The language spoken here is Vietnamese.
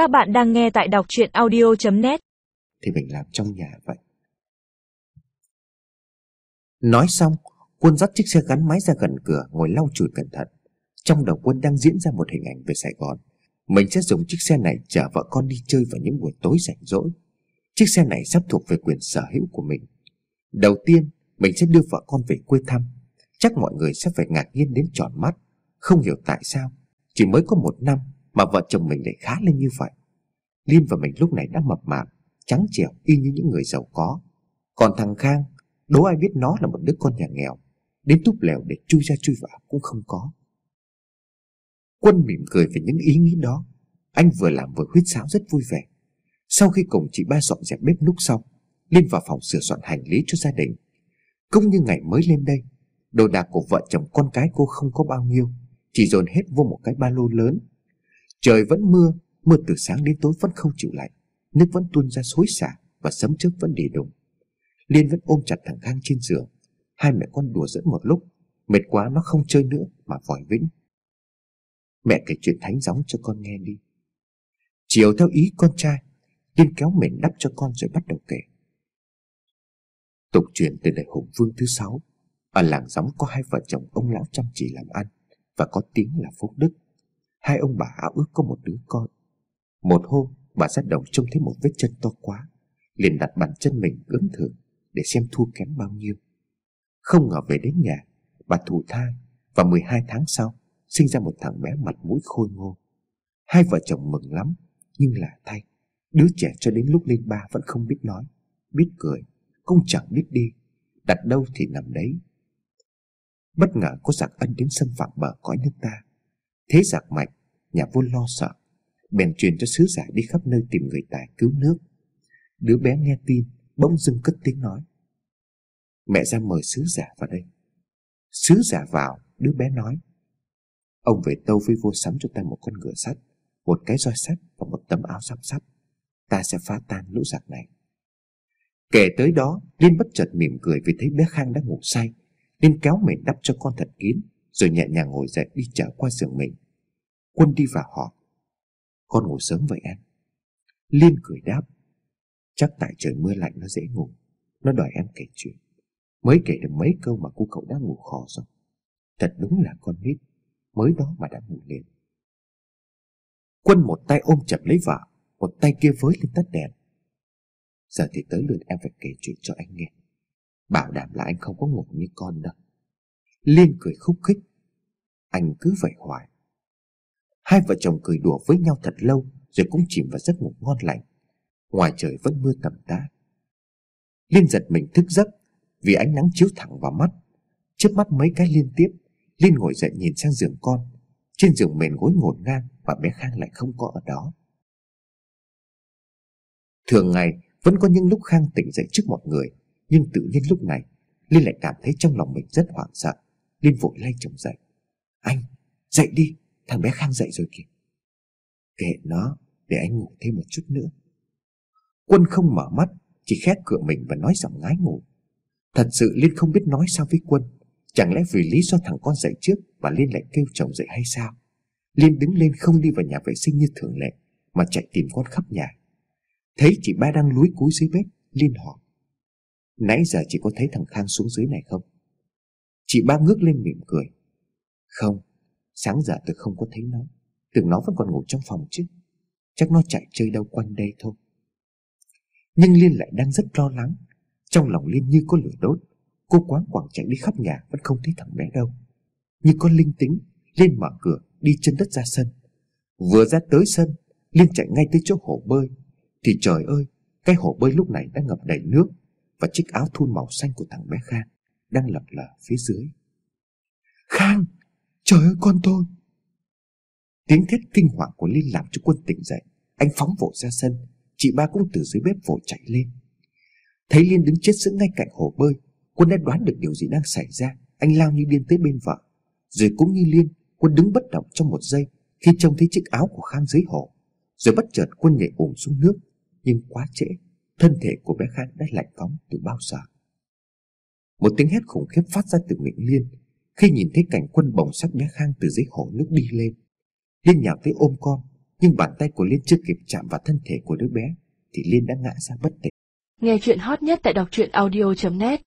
Các bạn đang nghe tại đọc chuyện audio.net Thì mình làm trong nhà vậy. Nói xong, Quân dắt chiếc xe gắn máy ra gần cửa, Ngồi lau chùi cẩn thận. Trong đầu quân đang diễn ra một hình ảnh về Sài Gòn. Mình sẽ dùng chiếc xe này chở vợ con đi chơi vào những buổi tối rảnh rỗi. Chiếc xe này sắp thuộc về quyền sở hữu của mình. Đầu tiên, Mình sẽ đưa vợ con về quê thăm. Chắc mọi người sẽ phải ngạc nhiên đến tròn mắt. Không hiểu tại sao, Chỉ mới có một năm mà vợ chồng mình lại khá lên như vậy. Liên và mình lúc này đã mập mạp, Trắng trẻo y như những người giàu có. Còn thằng Khang Đố ai biết nó là một đứa con nhà nghèo. Đến túp lều để chui ra chui vào cũng không có. Quân mỉm cười về những ý nghĩ đó. Anh vừa làm vừa huyết sáo rất vui vẻ. Sau khi cùng chị ba dọn dẹp bếp núc xong, Liên vào phòng sửa soạn hành lý cho gia đình. Cũng như ngày mới lên đây, Đồ đạc của vợ chồng con cái cô không có bao nhiêu, Chỉ dồn hết vô một cái ba lô lớn. Trời vẫn mưa Mưa từ sáng đến tối vẫn không chịu lạnh, Nước vẫn tuôn ra xối xả Và sấm chớp vẫn đi đùng. Liên vẫn ôm chặt thằng Khang trên giường. Hai mẹ con đùa dẫn một lúc, Mệt quá nó không chơi nữa mà vòi vĩnh. Mẹ kể chuyện thánh gióng cho con nghe đi. Chiều theo ý con trai Liên kéo mền đắp cho con rồi bắt đầu kể. Tục truyền từ đời Hùng Vương thứ sáu, Ở làng gióng có hai vợ chồng ông lão chăm chỉ làm ăn Và có tiếng là phúc đức. Hai ông bà ao ước có một đứa con. Một hôm, bà ra đồng trông thấy một vết chân to quá, liền đặt bàn chân mình ướm thử Để xem thua kém bao nhiêu. Không ngờ về đến nhà, Bà thụ thai Và 12 tháng sau, Sinh ra một thằng bé mặt mũi khôi ngô. Hai vợ chồng mừng lắm, Nhưng là thay, Đứa trẻ cho đến lúc lên ba vẫn không biết nói, Biết cười, Cũng chẳng biết đi, Đặt đâu thì nằm đấy. Bất ngờ có giặc ân đến xâm phạm bờ cõi nước ta. Thế giặc mạnh Nhà vua lo sợ, Bèn truyền cho sứ giả đi khắp nơi tìm người tài cứu nước. Đứa bé nghe tin, Bỗng dưng cất tiếng nói. Mẹ ra mời sứ giả vào đây. Sứ giả vào, Đứa bé nói. Ông về tâu với vua sắm cho ta một con ngựa sắt, Một cái roi sắt và một tấm áo giáp sắt. Ta sẽ phá tan lũ giặc này. Kể tới đó Liên bất chợt mỉm cười vì thấy bé Khang đã ngủ say Liên kéo mình đắp cho con thật kín, Rồi nhẹ nhàng ngồi dậy đi trở qua giường mình. Quân đi vào hỏi Con ngủ sớm vậy em? Liên cười đáp. Chắc tại trời mưa lạnh nó dễ ngủ. Nó đòi em kể chuyện. Mới kể được mấy câu mà cô cậu đã ngủ khò rồi. Thật đúng là con nít. Mới đó mà đã ngủ liền. Quân một tay ôm chặt lấy vợ, Một tay kia với lên tắt đèn. Giờ thì tới lượt em phải kể chuyện cho anh nghe. Bảo đảm là anh không có ngủ như con đâu. Liên cười khúc khích. Anh cứ vậy hoài. Hai vợ chồng cười đùa với nhau thật lâu Rồi cũng chìm vào giấc ngủ ngon lành. Ngoài trời vẫn mưa tầm tã. Liên giật mình thức giấc Vì ánh nắng chiếu thẳng vào mắt. Chớp mắt mấy cái liên tiếp Liên ngồi dậy nhìn sang giường con. Trên giường mền gối ngổn ngang Và bé Khang lại không có ở đó. Thường ngày Vẫn có những lúc Khang tỉnh dậy trước mọi người Nhưng tự nhiên lúc này Liên lại cảm thấy trong lòng mình rất hoảng sợ. Liên vội lay chồng dậy. Anh, dậy đi, thằng bé Khang dậy rồi kìa. Kệ nó, để anh ngủ thêm một chút nữa. Quân không mở mắt Chỉ khép cửa mình và nói giọng ngái ngủ. Thật sự Liên không biết nói sao với Quân. Chẳng lẽ vì lý do thằng con dậy trước Và Liên lại kêu chồng dậy hay sao? Liên đứng lên không đi vào nhà vệ sinh như thường lệ Mà chạy tìm con khắp nhà. Thấy chị ba đang lúi cúi dưới bếp Liên hỏi. Nãy giờ chị có thấy thằng Khang xuống dưới này không? Chị ba ngước lên mỉm cười. Không Sáng giờ tôi không có thấy nó. Tưởng nó vẫn còn ngủ trong phòng chứ. Chắc nó chạy chơi đâu quanh đây thôi. Nhưng Liên lại đang rất lo lắng. Trong lòng Liên như có lửa đốt. Cô quán quảng chạy đi khắp nhà Vẫn không thấy thằng bé đâu. Như con linh tính, Liên mở cửa, đi chân đất ra sân. Vừa ra tới sân, Liên chạy ngay tới chỗ hồ bơi. Thì trời ơi, Cái hồ bơi lúc này đã ngập đầy nước Và chiếc áo thun màu xanh của thằng bé Khang Đang lập lờ phía dưới. Khang! Trời ơi, con tôi. Tiếng thét kinh hoàng của Liên làm cho quân tỉnh dậy. Anh phóng vội ra sân. Chị ba cũng từ dưới bếp vội chạy lên. Thấy Liên đứng chết sững ngay cạnh hồ bơi. Quân đã đoán được điều gì đang xảy ra. Anh lao như điên tới bên vợ. Rồi cũng như Liên, Quân đứng bất động trong một giây Khi trông thấy chiếc áo của Khang dưới hồ. Rồi bất chợt quân nhảy ùm xuống nước. Nhưng quá trễ, Thân thể của bé Khang đã lạnh cóng từ bao giờ. Một tiếng hét khủng khiếp phát ra từ miệng Liên. Khi nhìn thấy cảnh quân bồng sắc bé Khang từ dưới hồ nước đi lên, Liên nhào tới ôm con, Nhưng bàn tay của Liên chưa kịp chạm vào thân thể của đứa bé, Thì Liên đã ngã ra bất tỉnh. Nghe chuyện hot nhất tại đọc truyện audio.net